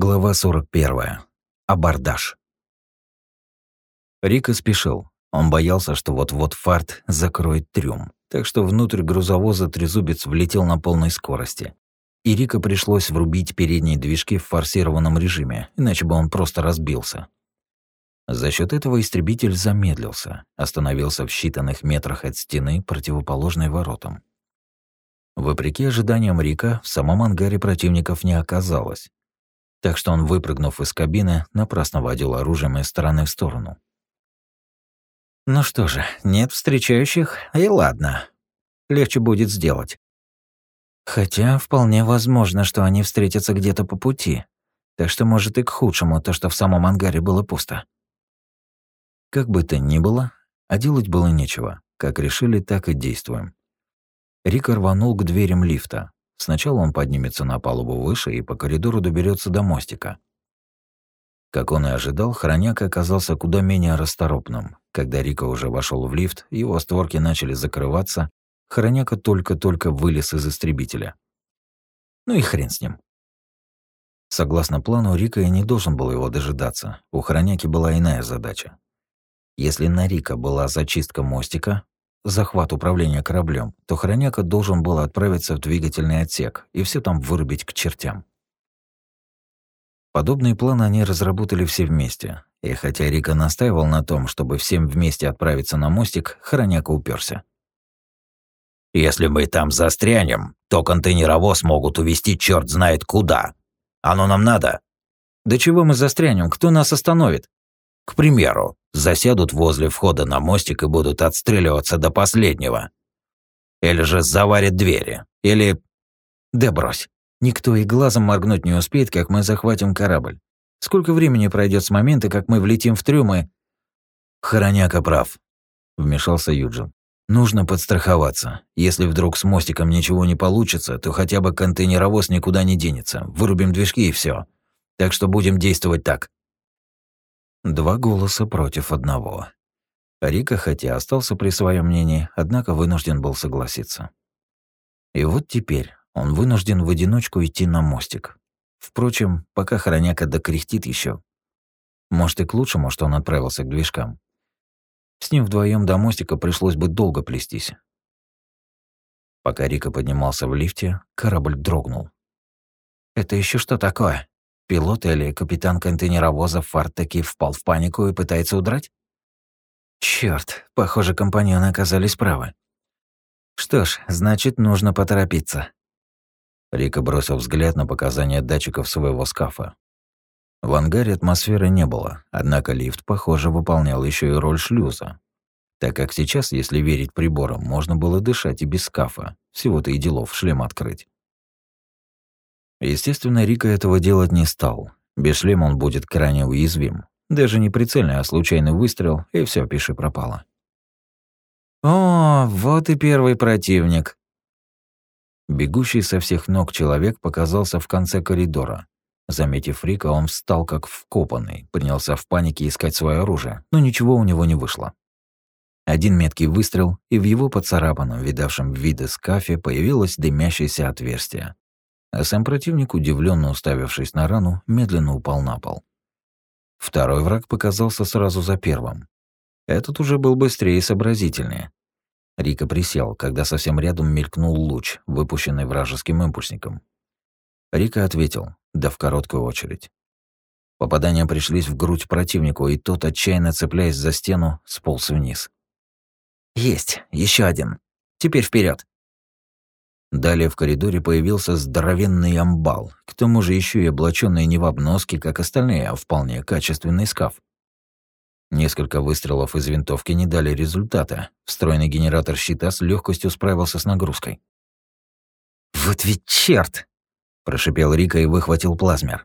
Глава 41. Абордаж. Рика спешил. Он боялся, что вот-вот фарт закроет трюм, так что внутрь грузовоза трезубец влетел на полной скорости. И Рика пришлось врубить передние движки в форсированном режиме, иначе бы он просто разбился. За счет этого истребитель замедлился, остановился в считанных метрах от стены, противоположной воротам. Вопреки ожиданиям Рика, в самом ангаре противников не оказалось так что он, выпрыгнув из кабины, напрасно водил оружием из стороны в сторону. Ну что же, нет встречающих, и ладно. Легче будет сделать. Хотя вполне возможно, что они встретятся где-то по пути, так что может и к худшему то, что в самом ангаре было пусто. Как бы то ни было, а делать было нечего. Как решили, так и действуем. Рик рванул к дверям лифта, Сначала он поднимется на палубу выше и по коридору доберется до мостика. Как он и ожидал, хроняк оказался куда менее расторопным. Когда Рика уже вошел в лифт, его створки начали закрываться, хроняка только-только вылез из истребителя. Ну и хрен с ним. Согласно плану, Рика и не должен был его дожидаться. У хроняки была иная задача. Если на Рика была зачистка мостика, захват управления кораблем, то Хроняка должен был отправиться в двигательный отсек и все там вырубить к чертям. Подобные планы они разработали все вместе, и хотя Рика настаивал на том, чтобы всем вместе отправиться на мостик, Хроняка уперся. «Если мы там застрянем, то контейнеровоз могут увезти черт знает куда. Оно нам надо?» «Да чего мы застрянем? Кто нас остановит?» К примеру, засядут возле входа на мостик и будут отстреливаться до последнего. Или же заварят двери. Или... Да брось. Никто и глазом моргнуть не успеет, как мы захватим корабль. Сколько времени пройдет с момента, как мы влетим в трюм и... Хороняка прав, вмешался Юджин. Нужно подстраховаться. Если вдруг с мостиком ничего не получится, то хотя бы контейнеровоз никуда не денется. Вырубим движки и все. Так что будем действовать так. Два голоса против одного. Рика, хотя остался при своем мнении, однако вынужден был согласиться. И вот теперь он вынужден в одиночку идти на мостик. Впрочем, пока хроняка докряхтит еще. Может и к лучшему, что он отправился к движкам. С ним вдвоем до мостика пришлось бы долго плестись. Пока Рика поднимался в лифте, корабль дрогнул. «Это еще что такое?» Пилот или капитан контейнеровоза Фарт таки впал в панику и пытается удрать? Черт, похоже, компаньоны оказались правы. Что ж, значит, нужно поторопиться. Рика бросил взгляд на показания датчиков своего скафа. В ангаре атмосферы не было, однако лифт, похоже, выполнял еще и роль шлюза. Так как сейчас, если верить приборам, можно было дышать и без скафа, всего-то и делов шлем открыть. Естественно, Рика этого делать не стал. Без шлема он будет крайне уязвим. Даже не прицельный, а случайный выстрел, и все, пиши пропало. «О, вот и первый противник!» Бегущий со всех ног человек показался в конце коридора. Заметив Рика, он встал как вкопанный, принялся в панике искать свое оружие, но ничего у него не вышло. Один меткий выстрел, и в его поцарапанном, видавшем виды скафе появилось дымящееся отверстие а сам противник, удивленно уставившись на рану, медленно упал на пол. Второй враг показался сразу за первым. Этот уже был быстрее и сообразительнее. Рика присел, когда совсем рядом мелькнул луч, выпущенный вражеским импульсником. Рика ответил, да в короткую очередь. Попадания пришлись в грудь противнику, и тот, отчаянно цепляясь за стену, сполз вниз. «Есть, еще один. Теперь вперед. Далее в коридоре появился здоровенный амбал, к тому же еще и облаченный не в обноски, как остальные, а вполне качественный скаф. Несколько выстрелов из винтовки не дали результата. Встроенный генератор щита с легкостью справился с нагрузкой. «Вот ведь черт! прошипел Рика и выхватил плазмер.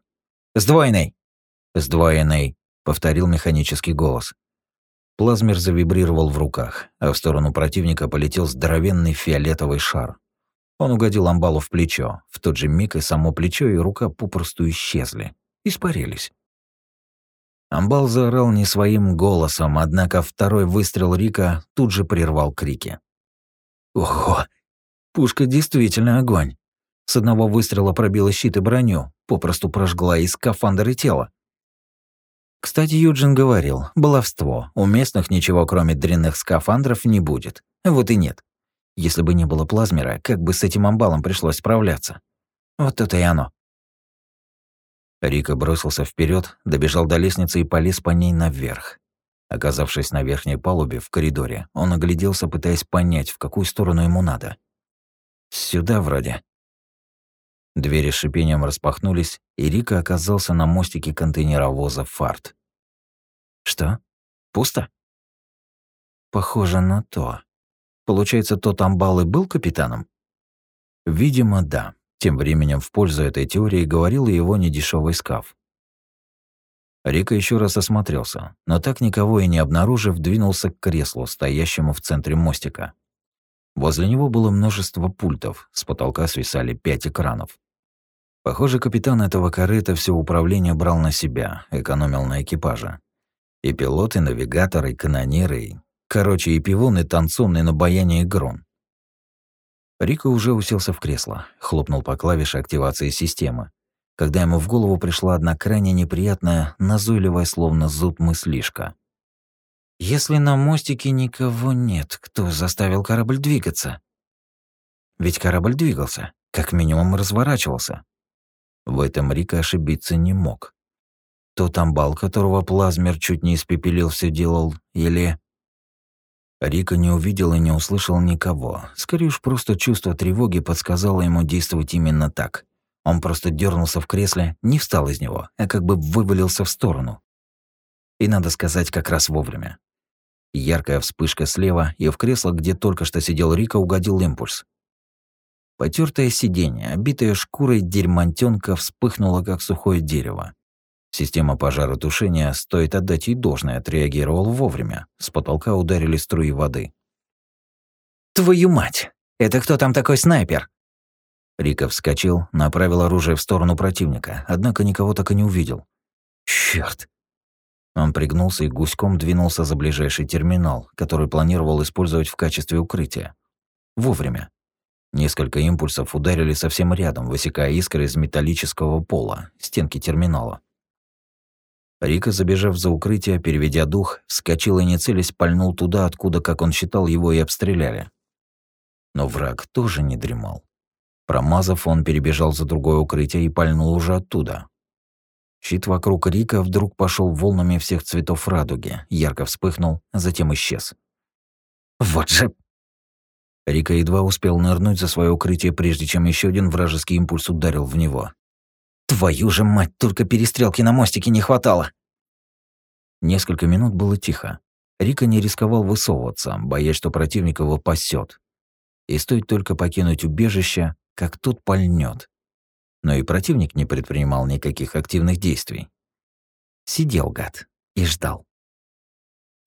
«Сдвоенный!» «Сдвоенный!» — повторил механический голос. Плазмер завибрировал в руках, а в сторону противника полетел здоровенный фиолетовый шар. Он угодил амбалу в плечо. В тот же миг и само плечо, и рука попросту исчезли. Испарились. Амбал заорал не своим голосом, однако второй выстрел Рика тут же прервал крики. Ого! Пушка действительно огонь. С одного выстрела пробила щит и броню, попросту прожгла и скафандр, и тело. Кстати, Юджин говорил, баловство, у местных ничего кроме дрянных скафандров не будет. Вот и нет. Если бы не было плазмера, как бы с этим амбалом пришлось справляться? Вот это и оно. Рика бросился вперед, добежал до лестницы и полез по ней наверх. Оказавшись на верхней палубе в коридоре, он огляделся, пытаясь понять, в какую сторону ему надо. «Сюда вроде». Двери с шипением распахнулись, и Рика оказался на мостике контейнеровоза «Фарт». «Что? Пусто?» «Похоже на то. Получается, тот амбал и был капитаном?» «Видимо, да». Тем временем в пользу этой теории говорил его недешевый скаф. Рика еще раз осмотрелся, но так никого и не обнаружив, двинулся к креслу, стоящему в центре мостика. Возле него было множество пультов, с потолка свисали пять экранов. Похоже, капитан этого корыта все управление брал на себя, экономил на экипаже. И пилоты, и навигаторы, и канониры, и... Короче, и пивон, и танцун, и на баяне, и грон. Рика уже уселся в кресло, хлопнул по клавише активации системы, когда ему в голову пришла одна крайне неприятная, назойливая, словно зуд мыслишка. «Если на мостике никого нет, кто заставил корабль двигаться?» Ведь корабль двигался, как минимум разворачивался. В этом Рика ошибиться не мог. Тот амбал, которого плазмер чуть не испепелил, все делал, или... Рика не увидел и не услышал никого. Скорее уж просто чувство тревоги подсказало ему действовать именно так. Он просто дернулся в кресле, не встал из него, а как бы вывалился в сторону. И надо сказать, как раз вовремя. Яркая вспышка слева, и в кресло, где только что сидел Рика, угодил импульс. Потертое сиденье, обитое шкурой дерьмантёнка, вспыхнуло, как сухое дерево. Система пожаротушения, стоит отдать ей должное, отреагировала вовремя. С потолка ударили струи воды. «Твою мать! Это кто там такой снайпер?» Рика вскочил, направил оружие в сторону противника, однако никого так и не увидел. «Чёрт!» Он пригнулся и гуськом двинулся за ближайший терминал, который планировал использовать в качестве укрытия. Вовремя. Несколько импульсов ударили совсем рядом, высекая искры из металлического пола, стенки терминала. Рика, забежав за укрытие, переведя дух, вскочил и не целясь пальнул туда, откуда, как он считал, его и обстреляли. Но враг тоже не дремал. Промазав, он перебежал за другое укрытие и пальнул уже оттуда. Щит вокруг Рика вдруг пошел волнами всех цветов радуги, ярко вспыхнул, затем исчез. «Вот же Рика едва успел нырнуть за свое укрытие, прежде чем еще один вражеский импульс ударил в него. «Твою же мать, только перестрелки на мостике не хватало!» Несколько минут было тихо. Рика не рисковал высовываться, боясь, что противник его пасет. И стоит только покинуть убежище, как тут пальнет. Но и противник не предпринимал никаких активных действий. Сидел гад и ждал.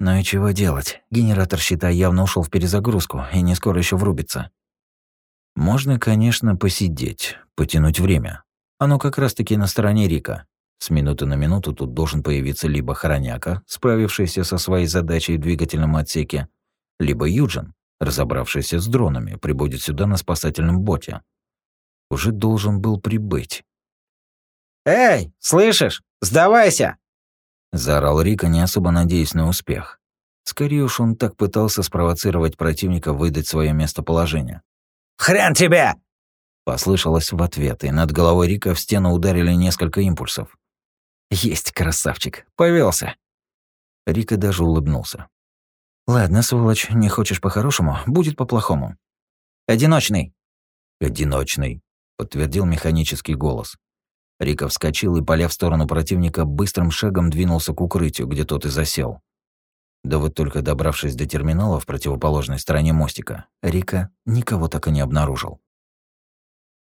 Ну и чего делать? Генератор щита явно ушел в перезагрузку и не скоро еще врубится. Можно, конечно, посидеть, потянуть время. Оно как раз-таки на стороне Рика. С минуты на минуту тут должен появиться либо Хороняка, справившийся со своей задачей в двигательном отсеке, либо Юджин, разобравшийся с дронами, прибудет сюда на спасательном боте. Уже должен был прибыть. «Эй, слышишь? Сдавайся!» Заорал Рика, не особо надеясь на успех. Скорее уж он так пытался спровоцировать противника выдать свое местоположение. «Хрен тебе!» Послышалось в ответ, и над головой Рика в стену ударили несколько импульсов. «Есть, красавчик, повелся. Рика даже улыбнулся. «Ладно, сволочь, не хочешь по-хорошему, будет по-плохому. Одиночный!» «Одиночный», — подтвердил механический голос. Рика вскочил и, поля в сторону противника, быстрым шагом двинулся к укрытию, где тот и засел. Да вот только добравшись до терминала в противоположной стороне мостика, Рика никого так и не обнаружил.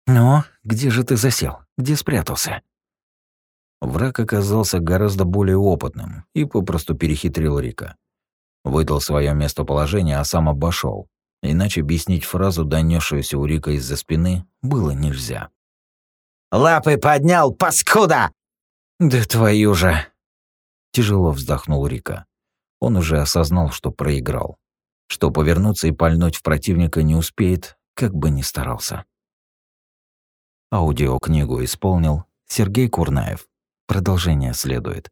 «Ну, где же ты засел? Где спрятался?» Враг оказался гораздо более опытным и попросту перехитрил Рика. Выдал свое местоположение, а сам обошел. Иначе объяснить фразу, донесшуюся у Рика из-за спины, было нельзя. Лапы поднял, паскуда!» «Да твою же!» Тяжело вздохнул Рика. Он уже осознал, что проиграл. Что повернуться и пальнуть в противника не успеет, как бы ни старался. Аудиокнигу исполнил Сергей Курнаев. Продолжение следует.